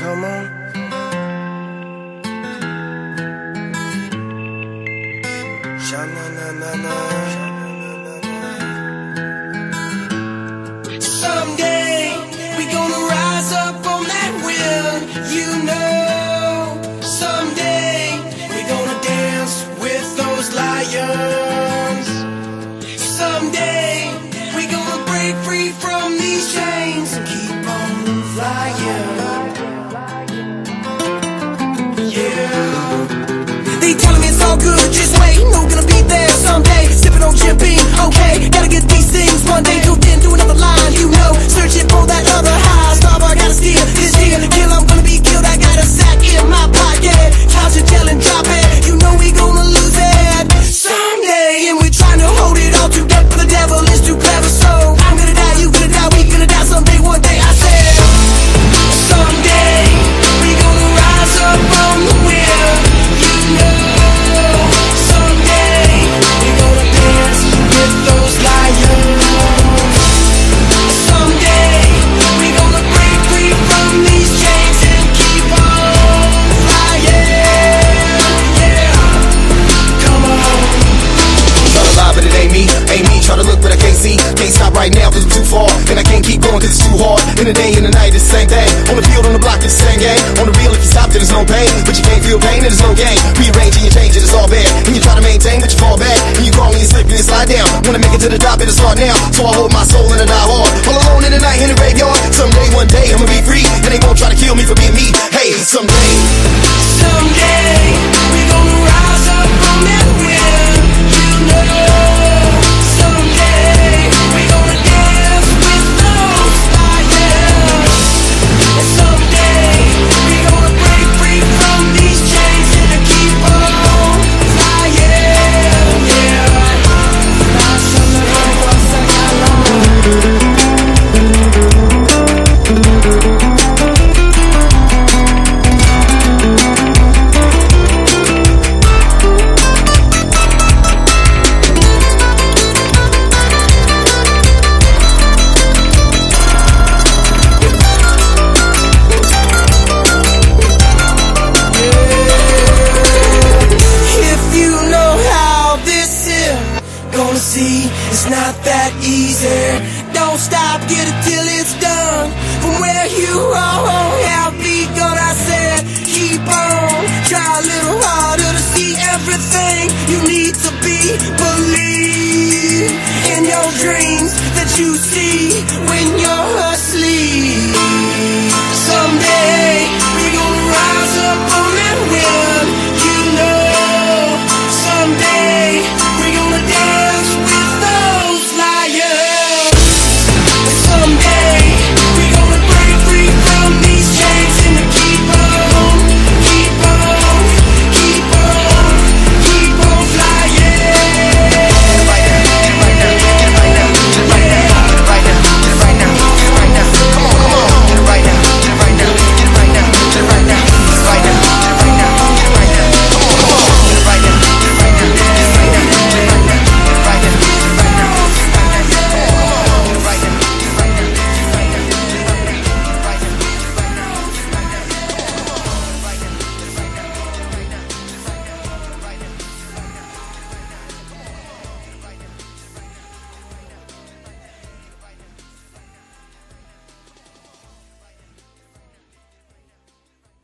Come on. Sha na na na na. Good, just the day and the night, it's the same thing. On the field, on the block, it's the same game. On the real, if you stop, then there's no pain. But you can't feel pain, then there's no gain. Rearranging, you change it, it's all bad. And you try to maintain, but you fall back. And you crawl and you slip and you slide down. Wanna make it to the top, it's hard now. So I hold my soul and I die hard. All alone in the night, in the graveyard. Someday, one day, I'ma be free. Gonna see, it's not that easy. Don't stop, get it till it's done. From where you all have begun, I said, keep on. Try a little harder to see everything you need to be. Believe in your dreams that you see